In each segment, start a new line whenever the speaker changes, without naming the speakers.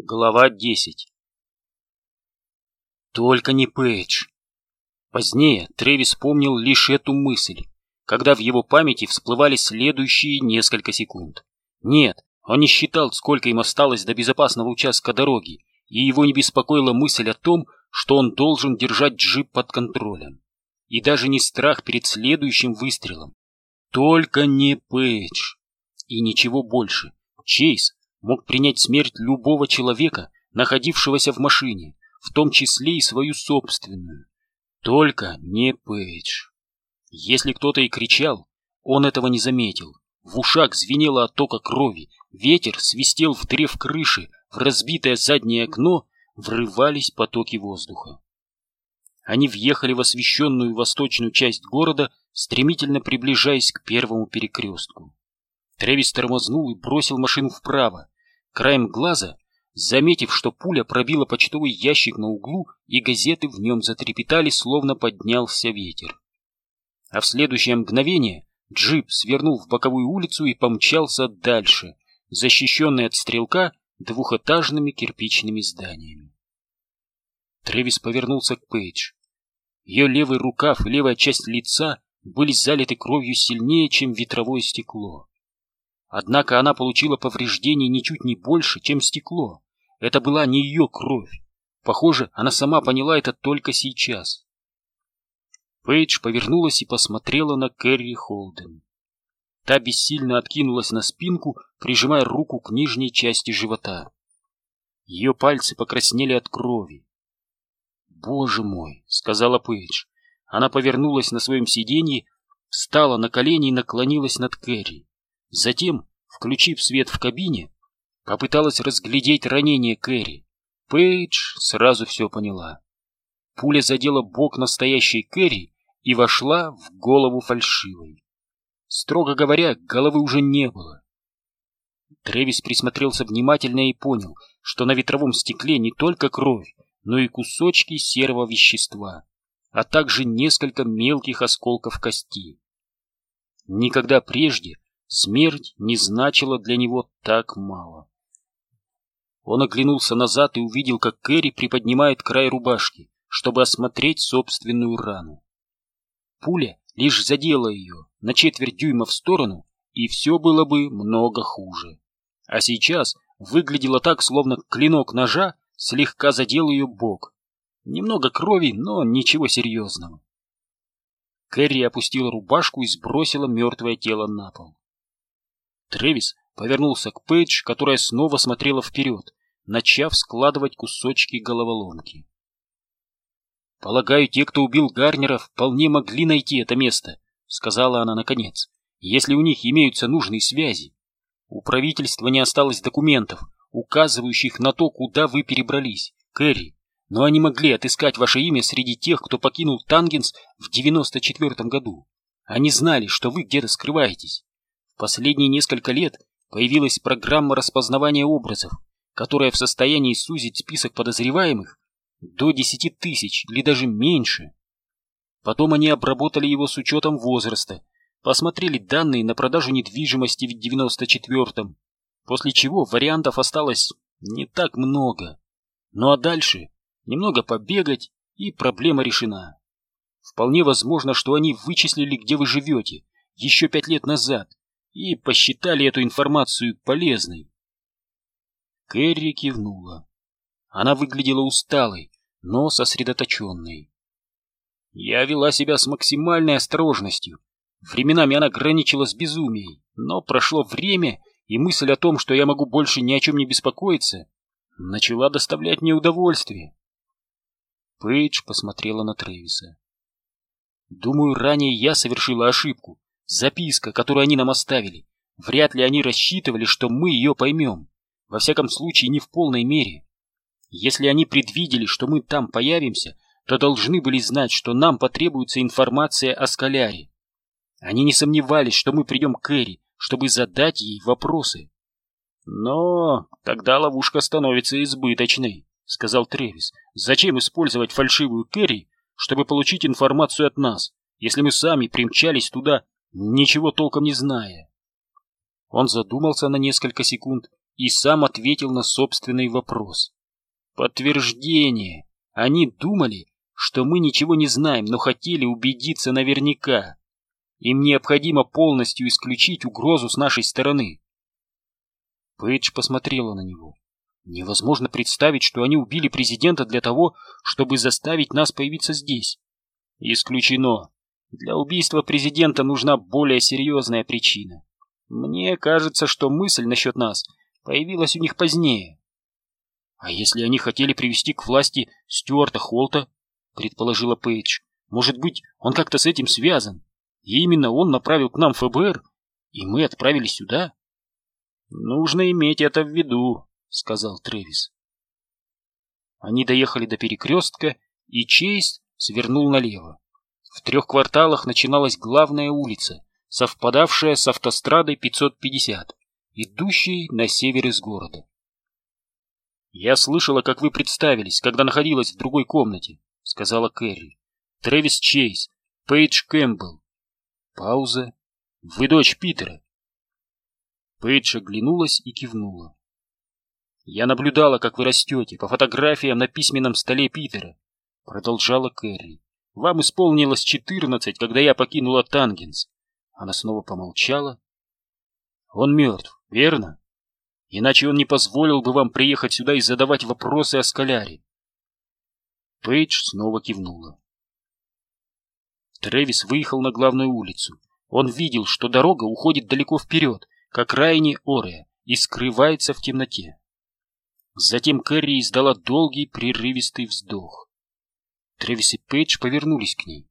Глава 10 Только не Пейдж. Позднее Трэвис помнил лишь эту мысль, когда в его памяти всплывали следующие несколько секунд. Нет, он не считал, сколько им осталось до безопасного участка дороги, и его не беспокоила мысль о том, что он должен держать джип под контролем. И даже не страх перед следующим выстрелом. Только не Пейдж. И ничего больше. Чейз мог принять смерть любого человека, находившегося в машине, в том числе и свою собственную. Только не Пейдж. Если кто-то и кричал, он этого не заметил. В ушах звенело от крови, ветер свистел в древ крыши, в разбитое заднее окно врывались потоки воздуха. Они въехали в освещенную восточную часть города, стремительно приближаясь к первому перекрестку. Тревис тормознул и бросил машину вправо. Краем глаза, заметив, что пуля пробила почтовый ящик на углу, и газеты в нем затрепетали, словно поднялся ветер. А в следующее мгновение джип свернул в боковую улицу и помчался дальше, защищенный от стрелка двухэтажными кирпичными зданиями. Тревис повернулся к Пейдж. Ее левый рукав и левая часть лица были залиты кровью сильнее, чем ветровое стекло. Однако она получила повреждений ничуть не больше, чем стекло. Это была не ее кровь. Похоже, она сама поняла это только сейчас. Пейдж повернулась и посмотрела на Кэрри Холден. Та бессильно откинулась на спинку, прижимая руку к нижней части живота. Ее пальцы покраснели от крови. «Боже мой!» — сказала Пейдж. Она повернулась на своем сиденье, встала на колени и наклонилась над Кэрри. Затем, включив свет в кабине, попыталась разглядеть ранение Кэрри. Пейдж сразу все поняла. Пуля задела бок настоящей Кэрри и вошла в голову фальшивой. Строго говоря, головы уже не было. Тревис присмотрелся внимательно и понял, что на ветровом стекле не только кровь, но и кусочки серого вещества, а также несколько мелких осколков кости. Никогда прежде Смерть не значила для него так мало. Он оглянулся назад и увидел, как Кэрри приподнимает край рубашки, чтобы осмотреть собственную рану. Пуля лишь задела ее на четверть дюйма в сторону, и все было бы много хуже. А сейчас выглядело так, словно клинок ножа слегка задел ее бок. Немного крови, но ничего серьезного. Кэрри опустила рубашку и сбросила мертвое тело на пол. Трэвис повернулся к Пейдж, которая снова смотрела вперед, начав складывать кусочки головоломки. «Полагаю, те, кто убил Гарнера, вполне могли найти это место», — сказала она наконец, — «если у них имеются нужные связи. У правительства не осталось документов, указывающих на то, куда вы перебрались, Кэрри, но они могли отыскать ваше имя среди тех, кто покинул Тангенс в 94 году. Они знали, что вы где-то скрываетесь. Последние несколько лет появилась программа распознавания образов, которая в состоянии сузить список подозреваемых до 10 тысяч или даже меньше. Потом они обработали его с учетом возраста, посмотрели данные на продажу недвижимости в 94-м, после чего вариантов осталось не так много. Ну а дальше немного побегать, и проблема решена. Вполне возможно, что они вычислили, где вы живете, еще пять лет назад, и посчитали эту информацию полезной. Кэрри кивнула. Она выглядела усталой, но сосредоточенной. Я вела себя с максимальной осторожностью. Временами она граничила с безумием, но прошло время, и мысль о том, что я могу больше ни о чем не беспокоиться, начала доставлять мне удовольствие. Пейдж посмотрела на Трэвиса. Думаю, ранее я совершила ошибку, Записка, которую они нам оставили. Вряд ли они рассчитывали, что мы ее поймем. Во всяком случае, не в полной мере. Если они предвидели, что мы там появимся, то должны были знать, что нам потребуется информация о Скаляре. Они не сомневались, что мы придем к Кэрри, чтобы задать ей вопросы. Но тогда ловушка становится избыточной, сказал Тревис. Зачем использовать фальшивую Кэрри, чтобы получить информацию от нас, если мы сами примчались туда ничего толком не зная. Он задумался на несколько секунд и сам ответил на собственный вопрос. Подтверждение. Они думали, что мы ничего не знаем, но хотели убедиться наверняка. Им необходимо полностью исключить угрозу с нашей стороны. Пейдж посмотрела на него. Невозможно представить, что они убили президента для того, чтобы заставить нас появиться здесь. Исключено. Для убийства президента нужна более серьезная причина. Мне кажется, что мысль насчет нас появилась у них позднее. А если они хотели привести к власти Стюарта Холта, предположила Пейдж, может быть, он как-то с этим связан, и именно он направил к нам ФБР, и мы отправились сюда? Нужно иметь это в виду, сказал Трэвис. Они доехали до перекрестка, и Чейз свернул налево. В трех кварталах начиналась главная улица, совпадавшая с автострадой 550, идущей на север из города. «Я слышала, как вы представились, когда находилась в другой комнате», — сказала Кэрри. «Трэвис Чейз, Пейдж Кэмпбелл». Пауза. «Вы дочь Питера». Пейдж оглянулась и кивнула. «Я наблюдала, как вы растете, по фотографиям на письменном столе Питера», — продолжала Кэрри. «Вам исполнилось четырнадцать, когда я покинула Тангенс. Она снова помолчала. Он мертв, верно? Иначе он не позволил бы вам приехать сюда и задавать вопросы о Скаляре. Пейдж снова кивнула. Трэвис выехал на главную улицу. Он видел, что дорога уходит далеко вперед, к окраине Орея, и скрывается в темноте. Затем Кэрри издала долгий прерывистый вздох. Трэвис и Пейдж повернулись к ней.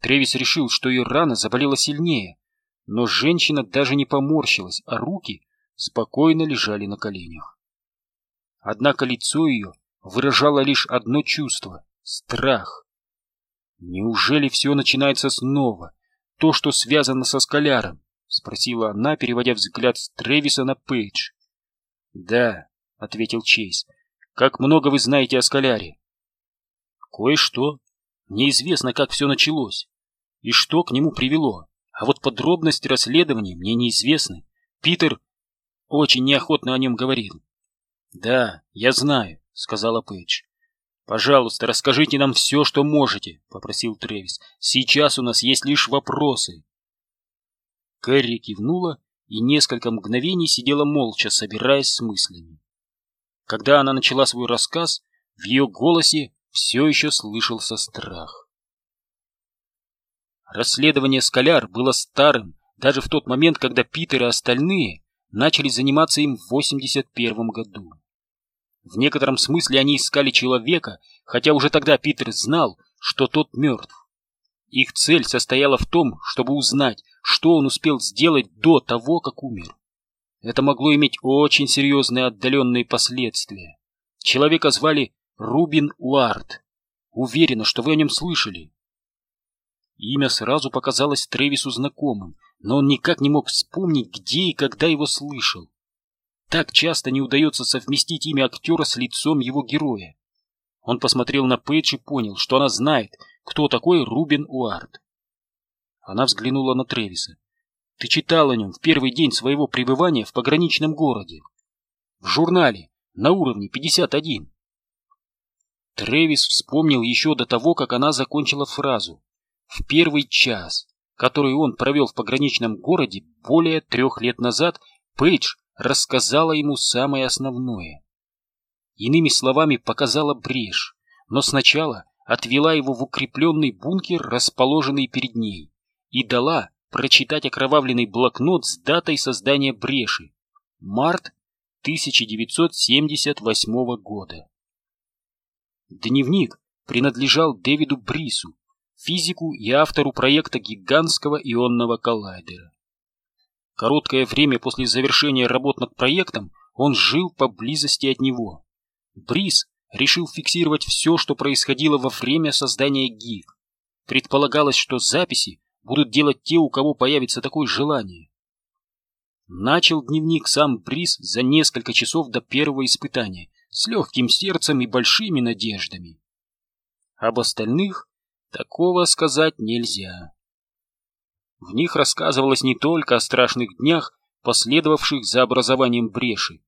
Тревис решил, что ее рана заболела сильнее, но женщина даже не поморщилась, а руки спокойно лежали на коленях. Однако лицо ее выражало лишь одно чувство — страх. «Неужели все начинается снова? То, что связано со Скаляром?» — спросила она, переводя взгляд с Тревиса на Пейдж. «Да», — ответил Чейз. «Как много вы знаете о Скаляре?» «Кое-что», Неизвестно, как все началось и что к нему привело. А вот подробности расследования мне неизвестны. Питер очень неохотно о нем говорил. «Да, я знаю», — сказала Пейдж. «Пожалуйста, расскажите нам все, что можете», — попросил Трэвис. «Сейчас у нас есть лишь вопросы». Кэрри кивнула и несколько мгновений сидела молча, собираясь с мыслями. Когда она начала свой рассказ, в ее голосе все еще слышался страх. Расследование «Скаляр» было старым даже в тот момент, когда Питер и остальные начали заниматься им в 81 году. В некотором смысле они искали человека, хотя уже тогда Питер знал, что тот мертв. Их цель состояла в том, чтобы узнать, что он успел сделать до того, как умер. Это могло иметь очень серьезные отдаленные последствия. Человека звали Рубин Уарт. Уверена, что вы о нем слышали. Имя сразу показалось Тревису знакомым, но он никак не мог вспомнить, где и когда его слышал. Так часто не удается совместить имя актера с лицом его героя. Он посмотрел на Пейдж и понял, что она знает, кто такой Рубин Уарт. Она взглянула на Тревиса. «Ты читал о нем в первый день своего пребывания в пограничном городе. В журнале, на уровне 51. Трэвис вспомнил еще до того, как она закончила фразу. В первый час, который он провел в пограничном городе более трех лет назад, Пейдж рассказала ему самое основное. Иными словами, показала брешь, но сначала отвела его в укрепленный бункер, расположенный перед ней, и дала прочитать окровавленный блокнот с датой создания бреши. Март 1978 года. Дневник принадлежал Дэвиду Брису, физику и автору проекта гигантского ионного коллайдера. Короткое время после завершения работ над проектом он жил поблизости от него. Брис решил фиксировать все, что происходило во время создания ГИГ. Предполагалось, что записи будут делать те, у кого появится такое желание. Начал дневник сам Брис за несколько часов до первого испытания с легким сердцем и большими надеждами. Об остальных такого сказать нельзя. В них рассказывалось не только о страшных днях, последовавших за образованием бреши,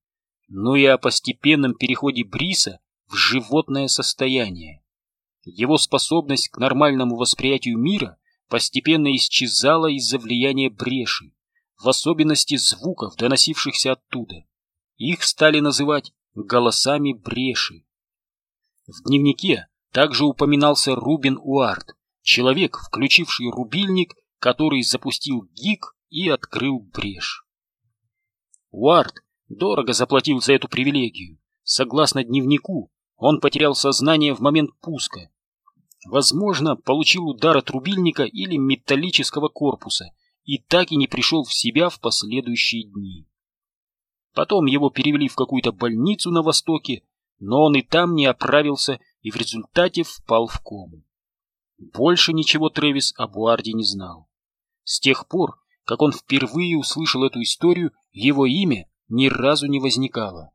но и о постепенном переходе Бриса в животное состояние. Его способность к нормальному восприятию мира постепенно исчезала из-за влияния бреши, в особенности звуков, доносившихся оттуда. Их стали называть голосами бреши. В дневнике также упоминался Рубин Уарт, человек, включивший рубильник, который запустил ГИК и открыл брешь. Уарт дорого заплатил за эту привилегию. Согласно дневнику, он потерял сознание в момент пуска. Возможно, получил удар от рубильника или металлического корпуса и так и не пришел в себя в последующие дни. Потом его перевели в какую-то больницу на Востоке, но он и там не оправился и в результате впал в кому. Больше ничего Трэвис об Уарде не знал. С тех пор, как он впервые услышал эту историю, его имя ни разу не возникало.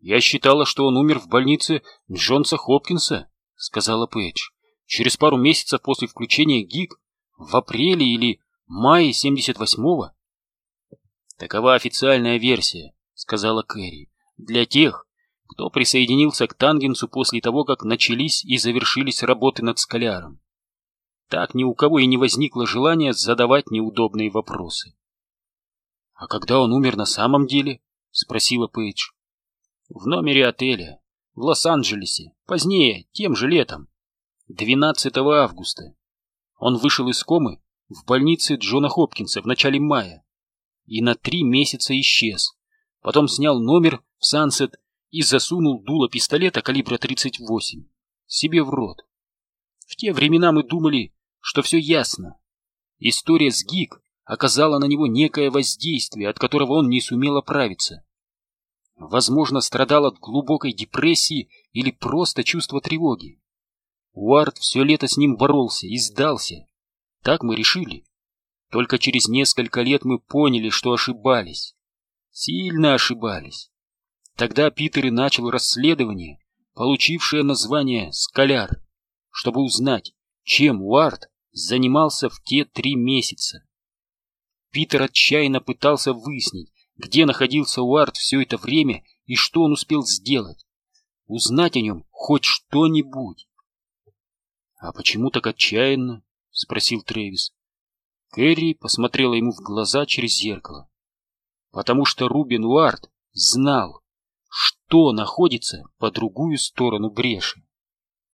«Я считала, что он умер в больнице Джонса Хопкинса», — сказала Пэтч. «Через пару месяцев после включения ГИК, в апреле или мае 78-го». «Такова официальная версия», — сказала Кэрри, — «для тех, кто присоединился к Тангенсу после того, как начались и завершились работы над Скаляром. Так ни у кого и не возникло желания задавать неудобные вопросы. — А когда он умер на самом деле? — спросила Пейдж. — В номере отеля, в Лос-Анджелесе, позднее, тем же летом, 12 августа. Он вышел из комы в больнице Джона Хопкинса в начале мая и на три месяца исчез. Потом снял номер в Сансет и засунул дуло пистолета калибра 38 себе в рот. В те времена мы думали, что все ясно. История с ГИК оказала на него некое воздействие, от которого он не сумел оправиться. Возможно, страдал от глубокой депрессии или просто чувства тревоги. Уарт все лето с ним боролся и сдался. Так мы решили. Только через несколько лет мы поняли, что ошибались. Сильно ошибались. Тогда Питер и начал расследование, получившее название «Скаляр», чтобы узнать, чем Уарт занимался в те три месяца. Питер отчаянно пытался выяснить, где находился Уарт все это время и что он успел сделать. Узнать о нем хоть что-нибудь. — А почему так отчаянно? — спросил Трэвис. Кэрри посмотрела ему в глаза через зеркало. Потому что Рубин Уарт знал, что находится по другую сторону бреши.